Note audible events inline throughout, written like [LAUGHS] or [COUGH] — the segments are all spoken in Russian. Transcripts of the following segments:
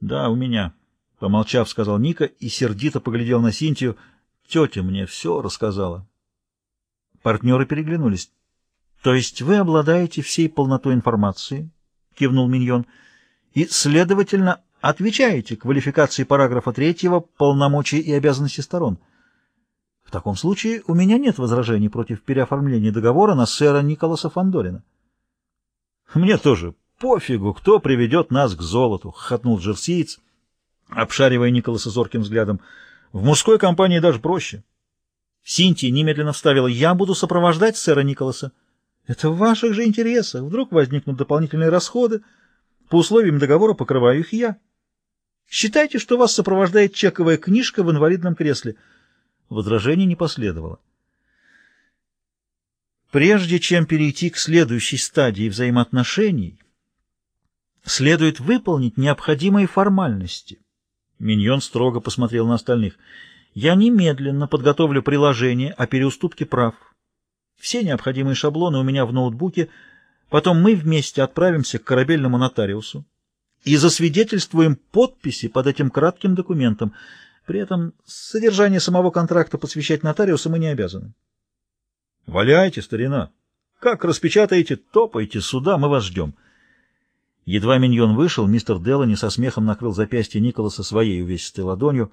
Да, у меня. Помолчав, сказал Ника и сердито поглядел на Синтию. Тетя мне все рассказала. Партнеры переглянулись. То есть вы обладаете всей полнотой информации, кивнул Миньон, и, следовательно, отвечаете квалификации параграфа третьего полномочий и обязанностей сторон. В таком случае у меня нет возражений против переоформления договора на сэра Николаса Фандорина. Мне тоже пофигу, кто приведет нас к золоту, хохотнул джерсиец, обшаривая Николаса зорким взглядом. В мужской компании даже проще. Синтия немедленно вставила «Я буду сопровождать сэра Николаса». Это в ваших же интересах. Вдруг возникнут дополнительные расходы. По условиям договора покрываю их я. Считайте, что вас сопровождает чековая книжка в инвалидном кресле. Возражений не последовало. Прежде чем перейти к следующей стадии взаимоотношений, следует выполнить необходимые формальности. Миньон строго посмотрел на остальных. Я немедленно подготовлю приложение о переуступке прав. Все необходимые шаблоны у меня в ноутбуке. Потом мы вместе отправимся к корабельному нотариусу и засвидетельствуем подписи под этим кратким документом. При этом содержание самого контракта посвящать нотариусу мы не обязаны. Валяйте, старина. Как распечатаете, топайте сюда, мы вас ждем. Едва миньон вышел, мистер Делани со смехом накрыл запястье Николаса своей увесистой ладонью.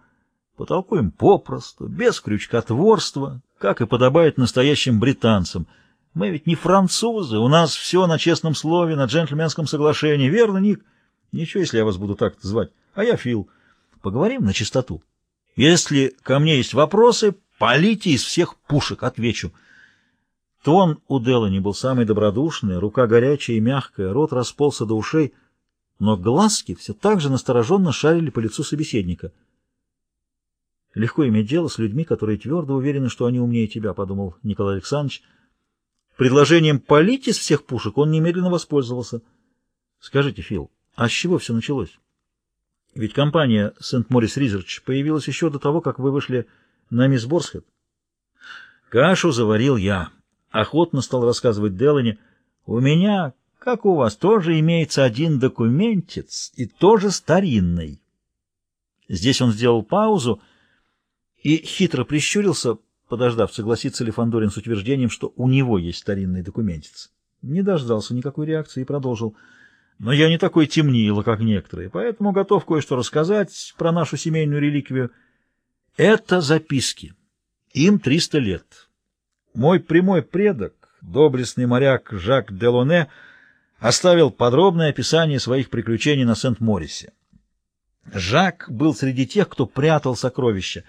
Потолкуем попросту, без крючкотворства, как и подобает настоящим британцам. Мы ведь не французы, у нас все на честном слове, на джентльменском соглашении. Верно, Ник? Ничего, если я вас буду так звать. А я Фил. Поговорим на чистоту. Если ко мне есть вопросы, полите из всех пушек, отвечу. Тон у Делани был самый добродушный, рука горячая и мягкая, рот расползся до ушей, но глазки все так же настороженно шарили по лицу собеседника. «Легко иметь дело с людьми, которые твердо уверены, что они умнее тебя», — подумал Николай Александрович. Предложением полить из всех пушек он немедленно воспользовался. «Скажите, Фил, а с чего все началось? Ведь компания Сент-Морис Ризерч появилась еще до того, как вы вышли на мисс Борсхед». «Кашу заварил я», охотно стал рассказывать Делани. «У меня, как у вас, тоже имеется один документец, и тоже старинный». Здесь он сделал паузу и хитро прищурился, подождав, согласится ли Фандорин с утверждением, что у него есть старинный документец. Не дождался никакой реакции и продолжил. «Но я не такой темнило, как некоторые, поэтому готов кое-что рассказать про нашу семейную реликвию. Это записки. Им триста лет». Мой прямой предок, доблестный моряк Жак Делоне, оставил подробное описание своих приключений на Сент-Морисе. Жак был среди тех, кто прятал сокровища.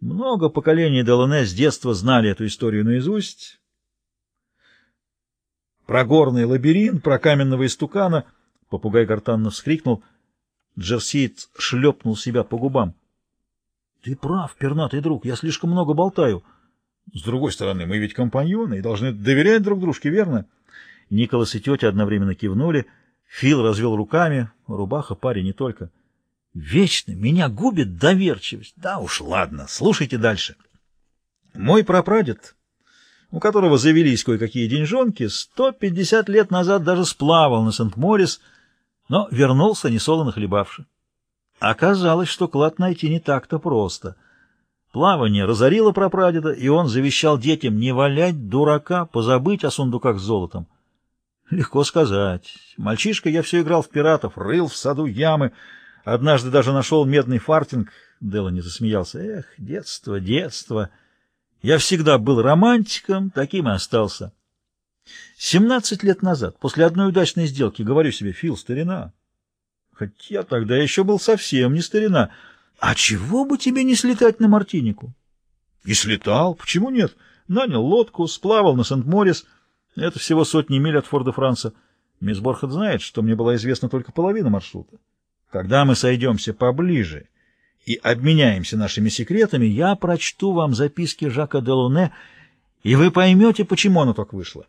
Много поколений Делоне с детства знали эту историю наизусть. Про горный лабиринт, про каменного истукана. Попугай гортанно вскрикнул. Джерсиец шлепнул себя по губам. — Ты прав, пернатый друг, я слишком много болтаю. — с другой стороны, мы ведь компаньоны и должны доверять друг дружке, верно? Николас и тетя одновременно кивнули. Фил развел руками. Рубаха парень не только. Вечно меня губит доверчивость. Да уж, ладно, слушайте дальше. Мой прапрадед, у которого завелись кое-какие деньжонки, 150 лет назад даже сплавал на Сент-Морис, но вернулся несолоно хлебавши. Оказалось, что клад найти не так-то просто — Плавание разорило прапрадеда, и он завещал детям не валять дурака, позабыть о сундуках с золотом. Легко сказать. Мальчишка я все играл в пиратов, рыл в саду ямы. Однажды даже нашел медный фартинг. Делани засмеялся. Эх, детство, детство. Я всегда был романтиком, таким и остался. Семнадцать лет назад, после одной удачной сделки, говорю себе, Фил, старина. Хотя тогда еще был совсем не старина — а чего бы тебе не слетать на Мартинику? И слетал, почему нет? Нанял лодку, сплавал на Сент-Морис. Это всего сотни миль от Форда-Франца. Мисс Борхат знает, что мне была известна только половина маршрута. Когда мы сойдемся поближе и обменяемся нашими секретами, я прочту вам записки Жака Делуне, и вы поймете, почему оно так вышло.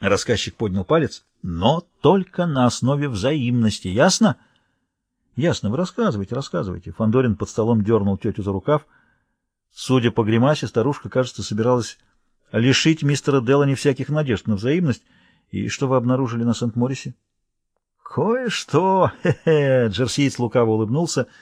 Рассказчик поднял палец, но только на основе взаимности, ясно? — Ясно, вы рассказывайте, рассказывайте. Фандорин под столом дернул тетю за рукав. Судя по гримасе, старушка, кажется, собиралась лишить мистера Делани всяких надежд на взаимность. И что вы обнаружили на Сент-Морисе? Кое-что, хе-хе, [LAUGHS] Джерсиец лукаво улыбнулся —